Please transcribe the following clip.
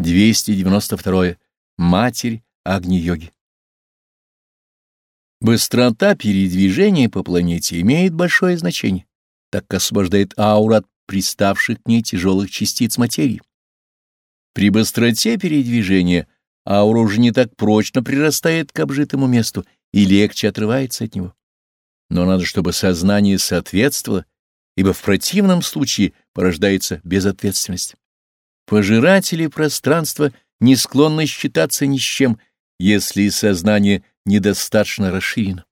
292. Матерь Агни-йоги. Быстрота передвижения по планете имеет большое значение, так как освобождает ауру от приставших к ней тяжелых частиц материи. При быстроте передвижения аура уже не так прочно прирастает к обжитому месту и легче отрывается от него. Но надо, чтобы сознание соответствовало, ибо в противном случае порождается безответственность. Пожиратели пространства не склонны считаться ни с чем, если сознание недостаточно расширено.